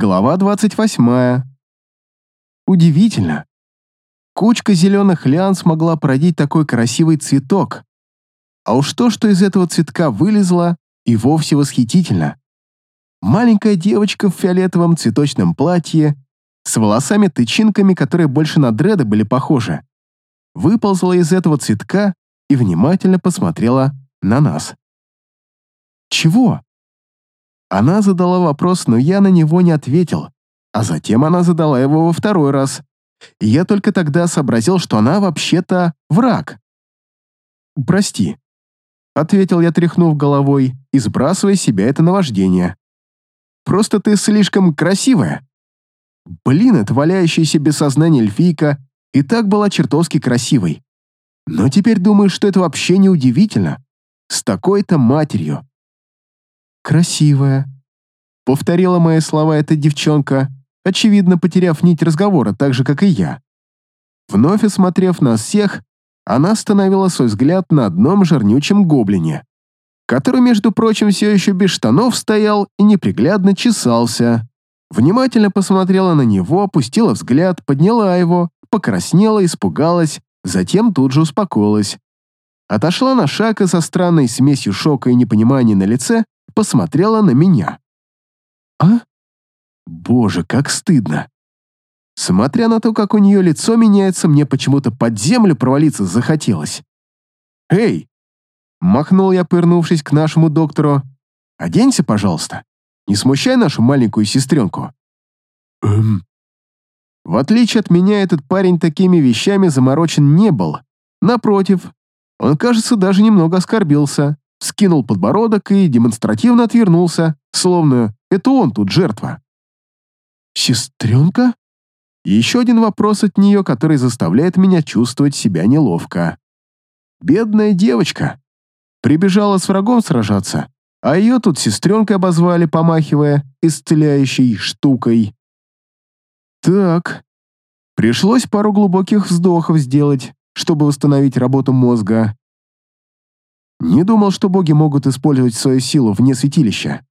Глава 28. Удивительно. Кучка зеленых лиан смогла породить такой красивый цветок. А уж то, что из этого цветка вылезло, и вовсе восхитительно. Маленькая девочка в фиолетовом цветочном платье с волосами-тычинками, которые больше на дреды были похожи, выползла из этого цветка и внимательно посмотрела на нас. «Чего?» Она задала вопрос, но я на него не ответил, а затем она задала его во второй раз. И я только тогда сообразил, что она вообще-то враг. «Прости», — ответил я, тряхнув головой и сбрасывая себя это наваждение. «Просто ты слишком красивая». Блин, эта валяющаяся без сознания эльфийка и так была чертовски красивой. Но теперь думаю, что это вообще не удивительно. С такой-то матерью красивая», — повторила мои слова эта девчонка, очевидно потеряв нить разговора, так же, как и я. Вновь осмотрев нас всех, она остановила свой взгляд на одном жирнючем гоблине, который, между прочим, все еще без штанов стоял и неприглядно чесался. Внимательно посмотрела на него, опустила взгляд, подняла его, покраснела, испугалась, затем тут же успокоилась. Отошла на шаг и со странной смесью шока и непонимания на лице посмотрела на меня. «А? Боже, как стыдно!» Смотря на то, как у нее лицо меняется, мне почему-то под землю провалиться захотелось. «Эй!» — махнул я, пырнувшись к нашему доктору. «Оденься, пожалуйста. Не смущай нашу маленькую сестренку». «Эм...» В отличие от меня, этот парень такими вещами заморочен не был. Напротив, он, кажется, даже немного оскорбился скинул подбородок и демонстративно отвернулся, словно это он тут жертва. «Сестренка?» Еще один вопрос от нее, который заставляет меня чувствовать себя неловко. «Бедная девочка. Прибежала с врагом сражаться, а ее тут сестренкой обозвали, помахивая исцеляющей штукой. Так, пришлось пару глубоких вздохов сделать, чтобы восстановить работу мозга. Не думал, что боги могут использовать свою силу вне святилища.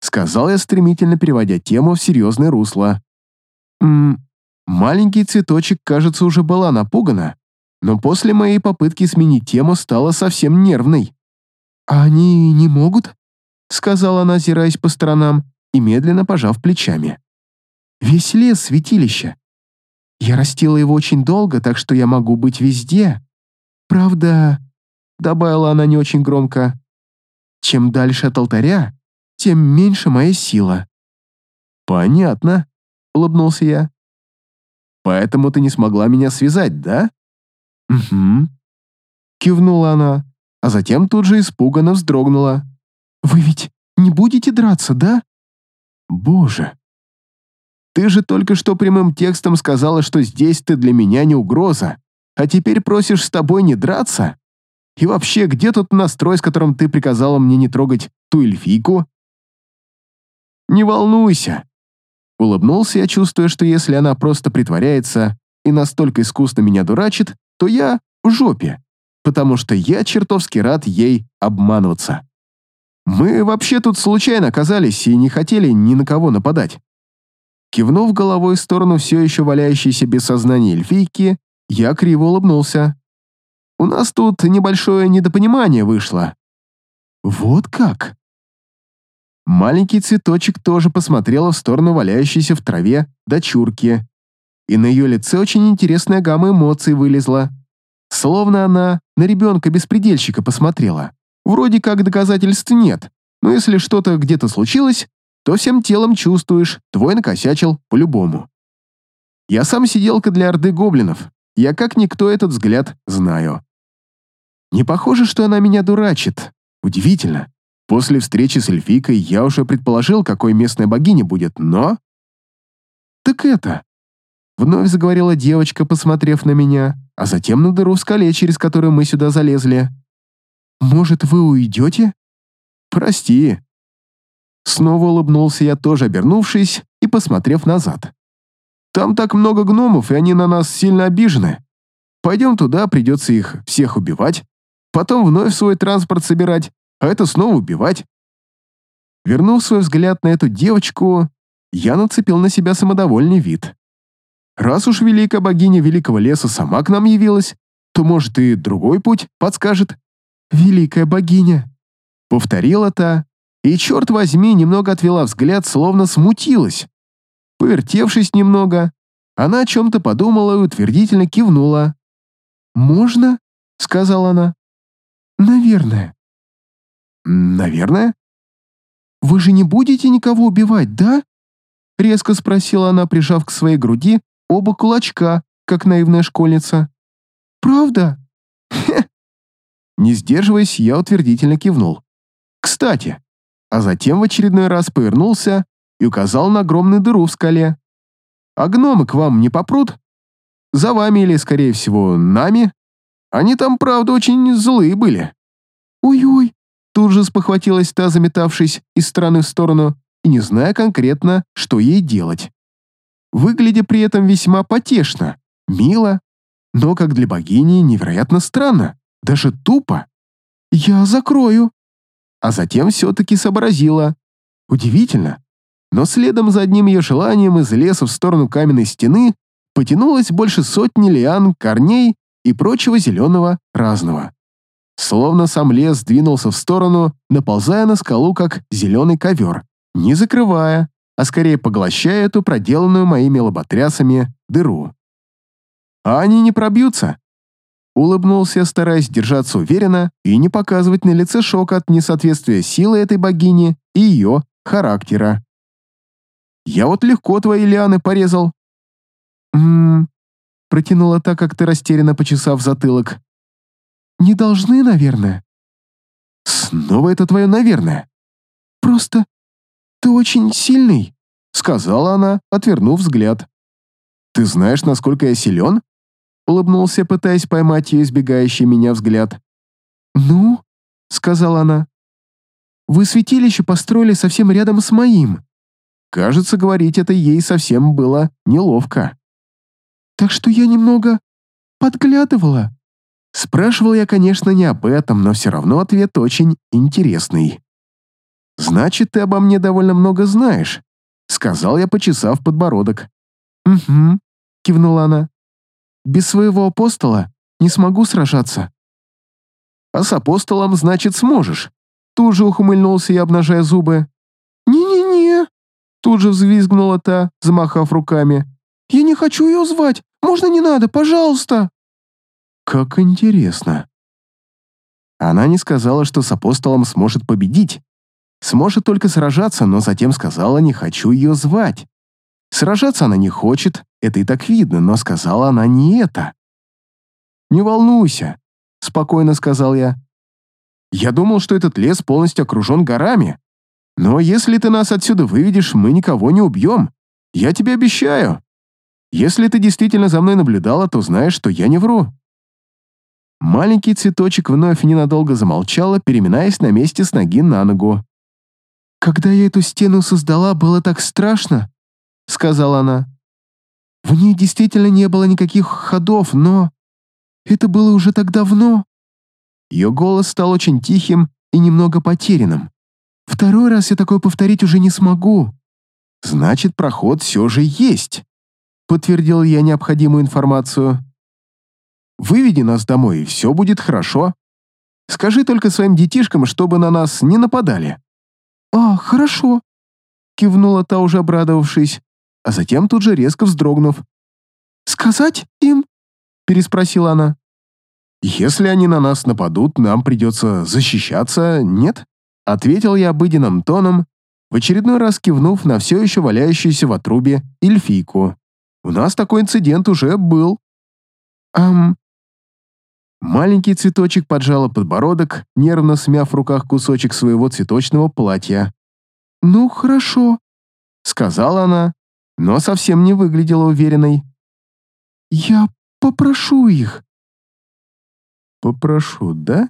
Сказал я, стремительно переводя тему в серьезное русло. Ммм, маленький цветочек, кажется, уже была напугана, но после моей попытки сменить тему стала совсем нервной. «А они не могут?» — сказала она, озираясь по сторонам и медленно пожав плечами. «Весь лес — святилище. Я растила его очень долго, так что я могу быть везде. Правда, добавила она не очень громко. Чем дальше от алтаря, тем меньше моя сила. Понятно, улыбнулся я. Поэтому ты не смогла меня связать, да? Угу. Кивнула она, а затем тут же испуганно вздрогнула. Вы ведь не будете драться, да? Боже. Ты же только что прямым текстом сказала, что здесь ты для меня не угроза, а теперь просишь с тобой не драться? И вообще, где тот настрой, с которым ты приказала мне не трогать ту эльфийку? Не волнуйся. Улыбнулся я, чувствуя, что если она просто притворяется и настолько искусно меня дурачит, то я в жопе, потому что я чертовски рад ей обманываться. Мы вообще тут случайно оказались и не хотели ни на кого нападать. Кивнув головой в сторону все еще валяющейся без сознания эльфийки, я криво улыбнулся. У нас тут небольшое недопонимание вышло». «Вот как?» Маленький цветочек тоже посмотрела в сторону валяющейся в траве дочурки, и на ее лице очень интересная гамма эмоций вылезла. Словно она на ребенка-беспредельщика посмотрела. Вроде как доказательств нет, но если что-то где-то случилось, то всем телом чувствуешь, твой накосячил по-любому. Я сам сиделка для орды гоблинов, я как никто этот взгляд знаю. Не похоже, что она меня дурачит. Удивительно. После встречи с эльфийкой я уже предположил, какой местная богиня будет, но... Так это... Вновь заговорила девочка, посмотрев на меня, а затем на дыру в скале, через которую мы сюда залезли. «Может, вы уйдете?» «Прости». Снова улыбнулся я, тоже обернувшись и посмотрев назад. «Там так много гномов, и они на нас сильно обижены. Пойдем туда, придется их всех убивать, потом вновь свой транспорт собирать, а это снова убивать. Вернув свой взгляд на эту девочку, я нацепил на себя самодовольный вид. Раз уж великая богиня великого леса сама к нам явилась, то, может, и другой путь подскажет. «Великая богиня», — повторила та, и, черт возьми, немного отвела взгляд, словно смутилась. Повертевшись немного, она о чем-то подумала и утвердительно кивнула. «Можно?» — сказала она. «Наверное». «Наверное?» «Вы же не будете никого убивать, да?» Резко спросила она, прижав к своей груди оба кулачка, как наивная школьница. «Правда?» Не сдерживаясь, я утвердительно кивнул. «Кстати!» А затем в очередной раз повернулся и указал на огромную дыру в скале. «А гномы к вам не попрут? За вами или, скорее всего, нами? Они там, правда, очень злые были». «Ой-ой!» Тут же спохватилась та, заметавшись из стороны в сторону и не зная конкретно, что ей делать. Выглядя при этом весьма потешно, мило, но, как для богини, невероятно странно, даже тупо. «Я закрою», а затем все-таки сообразила. Удивительно, но следом за одним ее желанием из леса в сторону каменной стены потянулось больше сотни лиан, корней и прочего зеленого разного. Словно сам лес двинулся в сторону, наползая на скалу, как зеленый ковер, не закрывая, а скорее поглощая эту проделанную моими лоботрясами дыру. А они не пробьются. Улыбнулся, стараясь держаться уверенно и не показывать на лице шок от несоответствия силы этой богини и ее характера. Я вот легко твои лианы порезал. Ммм, протянула так, как ты растерянно почесав затылок. Не должны, наверное. Снова это твое «наверное». Просто ты очень сильный, сказала она, отвернув взгляд. Ты знаешь, насколько я силен? Улыбнулся, пытаясь поймать ее избегающий меня взгляд. «Ну?» — сказала она. «Вы святилище построили совсем рядом с моим». Кажется, говорить это ей совсем было неловко. «Так что я немного подглядывала». Спрашивал я, конечно, не об этом, но все равно ответ очень интересный. «Значит, ты обо мне довольно много знаешь», — сказал я, почесав подбородок. «Угу», — кивнула она. Без своего апостола не смогу сражаться». «А с апостолом, значит, сможешь?» Тут же ухмыльнулся я, обнажая зубы. «Не-не-не!» Тут же взвизгнула та, замахав руками. «Я не хочу ее звать! Можно не надо, пожалуйста!» «Как интересно!» Она не сказала, что с апостолом сможет победить. Сможет только сражаться, но затем сказала «не хочу ее звать». Сражаться она не хочет, это и так видно, но сказала она не это. «Не волнуйся», — спокойно сказал я. «Я думал, что этот лес полностью окружен горами. Но если ты нас отсюда выведешь, мы никого не убьем. Я тебе обещаю. Если ты действительно за мной наблюдала, то знаешь, что я не вру». Маленький цветочек вновь ненадолго замолчала, переминаясь на месте с ноги на ногу. «Когда я эту стену создала, было так страшно», — сказала она. В ней действительно не было никаких ходов, но... Это было уже так давно. Ее голос стал очень тихим и немного потерянным. Второй раз я такое повторить уже не смогу. Значит, проход все же есть. Подтвердил я необходимую информацию. Выведи нас домой, и все будет хорошо. Скажи только своим детишкам, чтобы на нас не нападали. А, хорошо. Кивнула та, уже обрадовавшись а затем тут же резко вздрогнув. «Сказать им?» — переспросила она. «Если они на нас нападут, нам придется защищаться, нет?» — ответил я обыденным тоном, в очередной раз кивнув на все еще валяющуюся в отрубе эльфийку. «У нас такой инцидент уже был». «Ам...» Маленький цветочек поджала подбородок, нервно смяв в руках кусочек своего цветочного платья. «Ну, хорошо», — сказала она, но совсем не выглядела уверенной. «Я попрошу их». «Попрошу, да?»